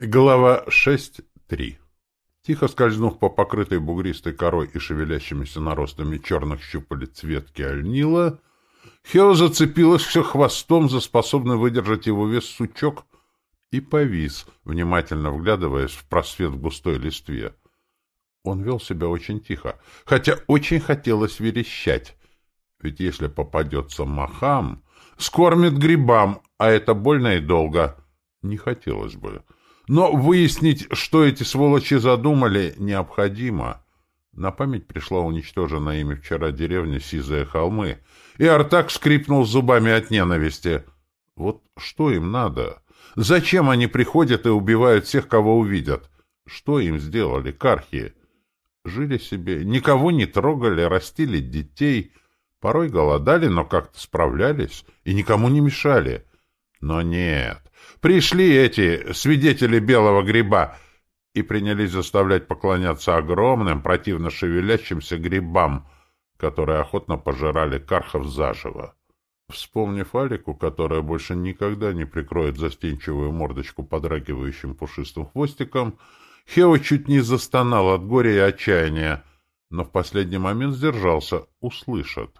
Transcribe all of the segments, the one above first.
Глава 6.3 Тихо скользнув по покрытой бугристой корой и шевелящимися наростами черных щупалец ветки альнила, Хео зацепилась все хвостом за способный выдержать его вес сучок и повис, внимательно вглядываясь в просвет в густой листве. Он вел себя очень тихо, хотя очень хотелось верещать. Ведь если попадется махам, скормит грибам, а это больно и долго. Не хотелось бы. Но выяснить, что эти сволочи задумали, необходимо. На память пришла уничтоженная ими вчера деревня Сизые холмы, и Артак скрипнул зубами от ненависти. Вот что им надо? Зачем они приходят и убивают всех, кого увидят? Что им сделали кархи? Жили себе, никого не трогали, растили детей, порой голодали, но как-то справлялись и никому не мешали. Но нет, Пришли эти свидетели белого гриба и принялись заставлять поклоняться огромным, противно шевелящимся грибам, которые охотно пожирали кархов заживо. Вспомнив Алику, которая больше никогда не прикроет застенчивую мордочку подрагивающим пушистым хвостиком, Хео чуть не застонал от горя и отчаяния, но в последний момент сдержался, услышат.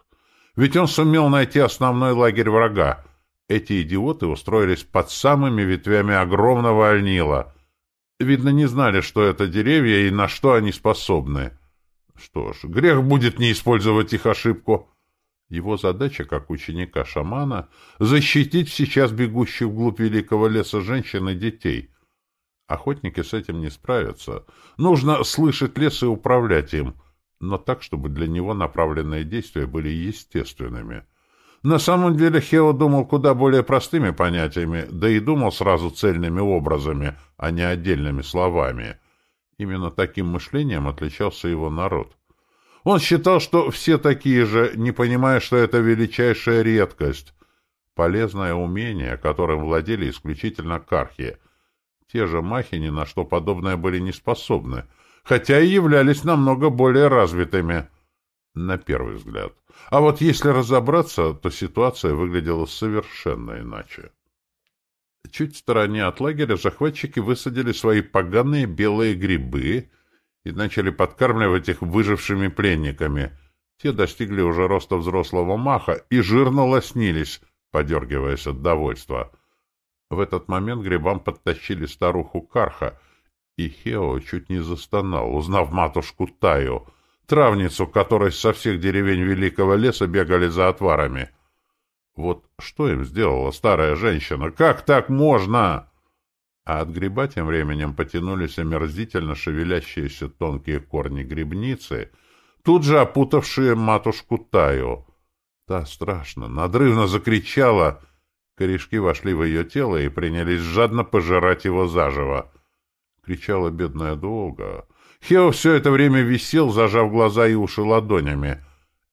Ведь он сумел найти основной лагерь врага, эти идиоты устроились под самыми ветвями огромного альнила. Видно, не знали, что это деревья и на что они способны. Что ж, грех будет не использовать их ошибку. Его задача, как ученика-шамана, защитить сейчас бегущих вглубь великого леса женщин и детей. Охотники с этим не справятся. Нужно слышать лес и управлять им, но так, чтобы для него направленные действия были естественными — на самом деле Хео думал куда более простыми понятиями, да и думал сразу цельными образами, а не отдельными словами. Именно таким мышлением отличался его народ. Он считал, что все такие же, не понимая, что это величайшая редкость, полезное умение, которым владели исключительно кархи. Те же махи ни на что подобное были не способны, хотя и являлись намного более развитыми, на первый взгляд. А вот если разобраться, то ситуация выглядела совершенно иначе. Чуть в стороне от лагеря захватчики высадили свои поганые белые грибы и начали подкармливать их выжившими пленниками. Те достигли уже роста взрослого маха и жирно лоснились, подергиваясь от довольства. В этот момент грибам подтащили старуху Карха, и Хео чуть не застонал, узнав матушку Таю — травницу, которой со всех деревень Великого леса бегали за отварами. Вот что им сделала старая женщина? Как так можно? А от гриба тем временем потянулись омерзительно шевелящиеся тонкие корни грибницы, тут же опутавшие матушку Таю. Та страшно, надрывно закричала. Корешки вошли в ее тело и принялись жадно пожирать его заживо. Кричала бедная долго, Хео все это время висел, зажав глаза и уши ладонями.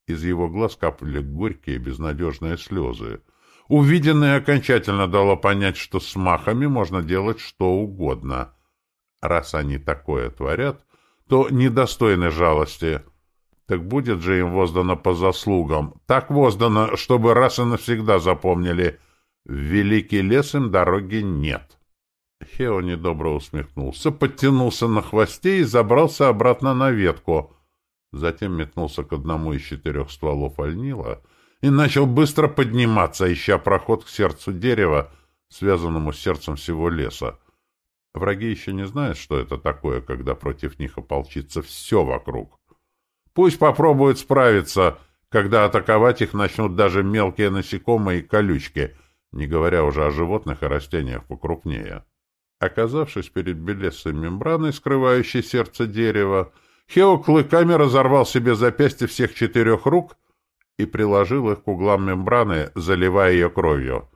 Из его глаз капали горькие безнадежные слезы. Увиденное окончательно дало понять, что с махами можно делать что угодно. Раз они такое творят, то недостойны жалости. Так будет же им воздано по заслугам. Так воздано, чтобы раз и навсегда запомнили. В великий лес им дороги нет. Хео недобро усмехнулся, подтянулся на хвосте и забрался обратно на ветку. Затем метнулся к одному из четырех стволов альнила и начал быстро подниматься, ища проход к сердцу дерева, связанному с сердцем всего леса. Враги еще не знают, что это такое, когда против них ополчится все вокруг. Пусть попробуют справиться, когда атаковать их начнут даже мелкие насекомые и колючки, не говоря уже о животных и растениях покрупнее. Оказавшись перед белесой мембраной, скрывающей сердце дерева, Хео клыками разорвал себе запястья всех четырех рук и приложил их к углам мембраны, заливая ее кровью.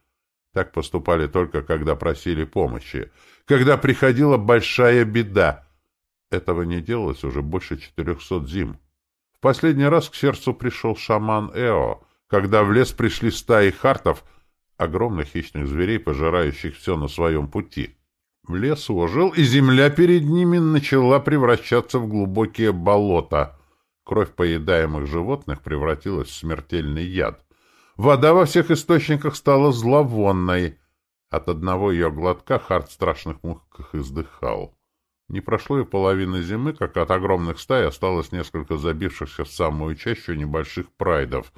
Так поступали только, когда просили помощи, когда приходила большая беда. Этого не делалось уже больше четырехсот зим. В последний раз к сердцу пришел шаман Эо, когда в лес пришли стаи хартов, огромных хищных зверей, пожирающих все на своем пути. Лес ожил, и земля перед ними начала превращаться в глубокие болота. Кровь поедаемых животных превратилась в смертельный яд. Вода во всех источниках стала зловонной. От одного ее глотка Харт в страшных муках издыхал. Не прошло и половины зимы, как от огромных стай осталось несколько забившихся в самую чащу небольших прайдов.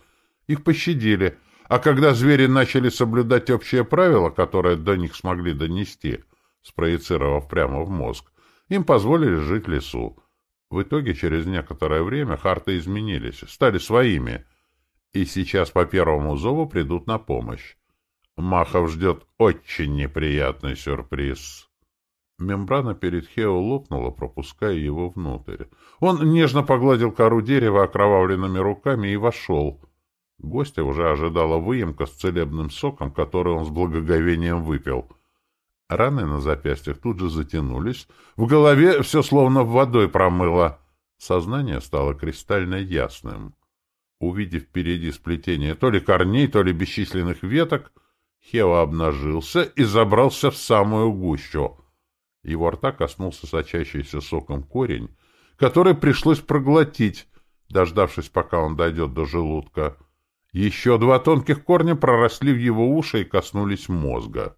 Их пощадили, а когда звери начали соблюдать общее правило, которое до них смогли донести, спроецировав прямо в мозг, им позволили жить в лесу. В итоге, через некоторое время харты изменились, стали своими, и сейчас по первому зову придут на помощь. Махов ждет очень неприятный сюрприз. Мембрана перед Хео лопнула, пропуская его внутрь. Он нежно погладил кору дерева окровавленными руками и вошел. Гостя уже ожидала выемка с целебным соком, который он с благоговением выпил. Раны на запястьях тут же затянулись. В голове все словно водой промыло. Сознание стало кристально ясным. Увидев впереди сплетение то ли корней, то ли бесчисленных веток, Хео обнажился и забрался в самую гущу. Его рта коснулся сочащийся соком корень, который пришлось проглотить, дождавшись, пока он дойдет до желудка. Еще два тонких корня проросли в его уши и коснулись мозга.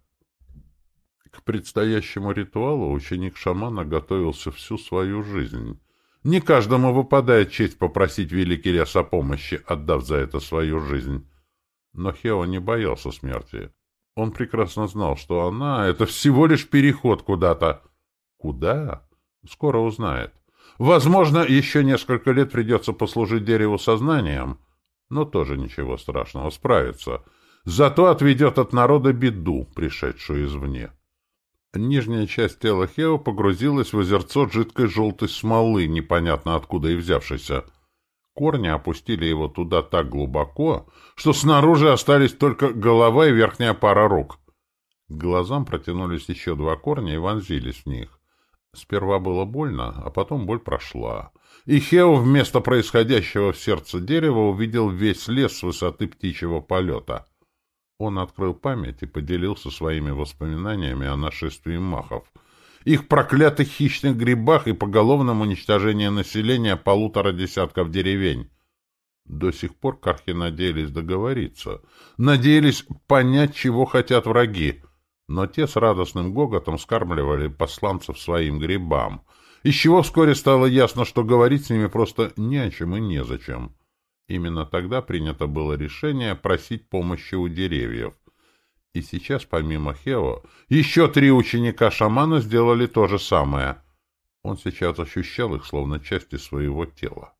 Предстоящему ритуалу ученик шамана готовился всю свою жизнь. Не каждому выпадает честь попросить великий лес о помощи, отдав за это свою жизнь. Но Хео не боялся смерти. Он прекрасно знал, что она — это всего лишь переход куда-то. Куда? Скоро узнает. Возможно, еще несколько лет придется послужить дереву сознанием, но тоже ничего страшного, справится. Зато отведет от народа беду, пришедшую извне. Нижняя часть тела Хео погрузилась в озерцо жидкой желтой смолы, непонятно откуда и взявшейся. Корни опустили его туда так глубоко, что снаружи остались только голова и верхняя пара рук. К глазам протянулись еще два корня и вонзились в них. Сперва было больно, а потом боль прошла. И Хео вместо происходящего в сердце дерева увидел весь лес с высоты птичьего полета. Он открыл память и поделился своими воспоминаниями о нашествии махов — их проклятых хищных грибах и поголовном уничтожении населения полутора десятков деревень. До сих пор кархи надеялись договориться, надеялись понять, чего хотят враги, но те с радостным гоготом скармливали посланцев своим грибам, из чего вскоре стало ясно, что говорить с ними просто не о чем и незачем. Именно тогда принято было решение просить помощи у деревьев — и сейчас, помимо Хео, еще три ученика шамана сделали то же самое. Он сейчас ощущал их словно части своего тела.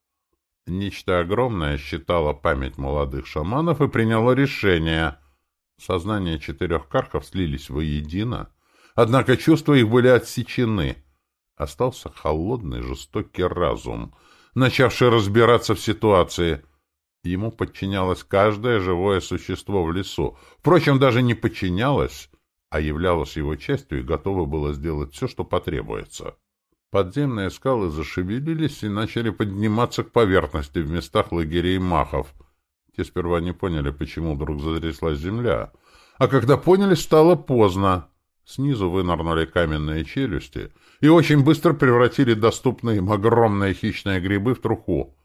Нечто огромное считало память молодых шаманов и приняло решение. Сознания четырех кархов слились воедино, однако чувства их были отсечены. Остался холодный, жестокий разум, начавший разбираться в ситуации — Ему подчинялось каждое живое существо в лесу. Впрочем, даже не подчинялось, а являлось его частью и готово было сделать все, что потребуется. Подземные скалы зашевелились и начали подниматься к поверхности в местах лагерей махов. Те сперва не поняли, почему вдруг затряслась земля. А когда поняли, стало поздно. Снизу вынырнули каменные челюсти и очень быстро превратили доступные им огромные хищные грибы в труху.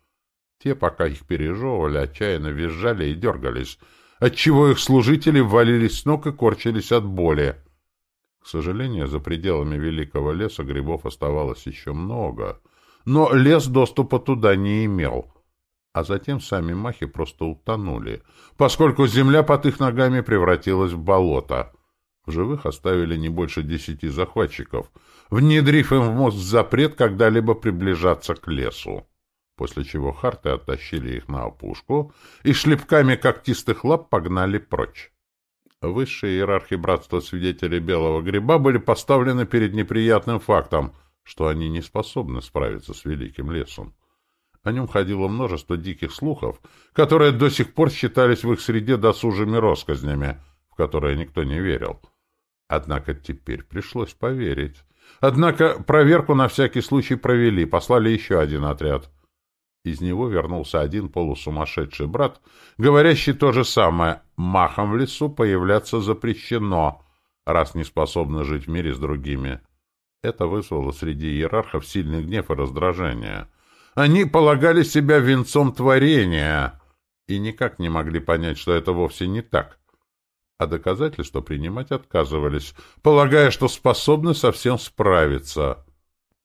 Те, пока их пережевывали, отчаянно визжали и дергались, отчего их служители валились с ног и корчились от боли. К сожалению, за пределами великого леса грибов оставалось еще много, но лес доступа туда не имел. А затем сами махи просто утонули, поскольку земля под их ногами превратилась в болото. В живых оставили не больше десяти захватчиков, внедрив им в мозг запрет когда-либо приближаться к лесу после чего харты оттащили их на опушку и шлепками когтистых лап погнали прочь. Высшие иерархи братства свидетелей Белого Гриба были поставлены перед неприятным фактом, что они не способны справиться с Великим Лесом. О нем ходило множество диких слухов, которые до сих пор считались в их среде досужими россказнями, в которые никто не верил. Однако теперь пришлось поверить. Однако проверку на всякий случай провели, послали еще один отряд — из него вернулся один полусумасшедший брат, говорящий то же самое. Махом в лесу появляться запрещено, раз не способны жить в мире с другими. Это вызвало среди иерархов сильный гнев и раздражение. Они полагали себя венцом творения и никак не могли понять, что это вовсе не так. а доказательства принимать отказывались, полагая, что способны совсем справиться.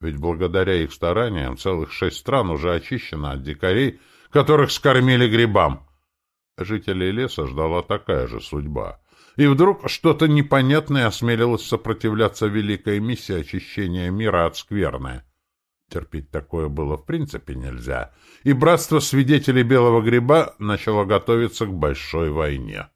Ведь благодаря их стараниям целых шесть стран уже очищено от дикарей, которых скормили грибам. Жителей леса ждала такая же судьба. И вдруг что-то непонятное осмелилось сопротивляться великой миссии очищения мира от скверны. Терпеть такое было в принципе нельзя, и братство свидетелей Белого Гриба начало готовиться к большой войне.